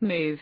move.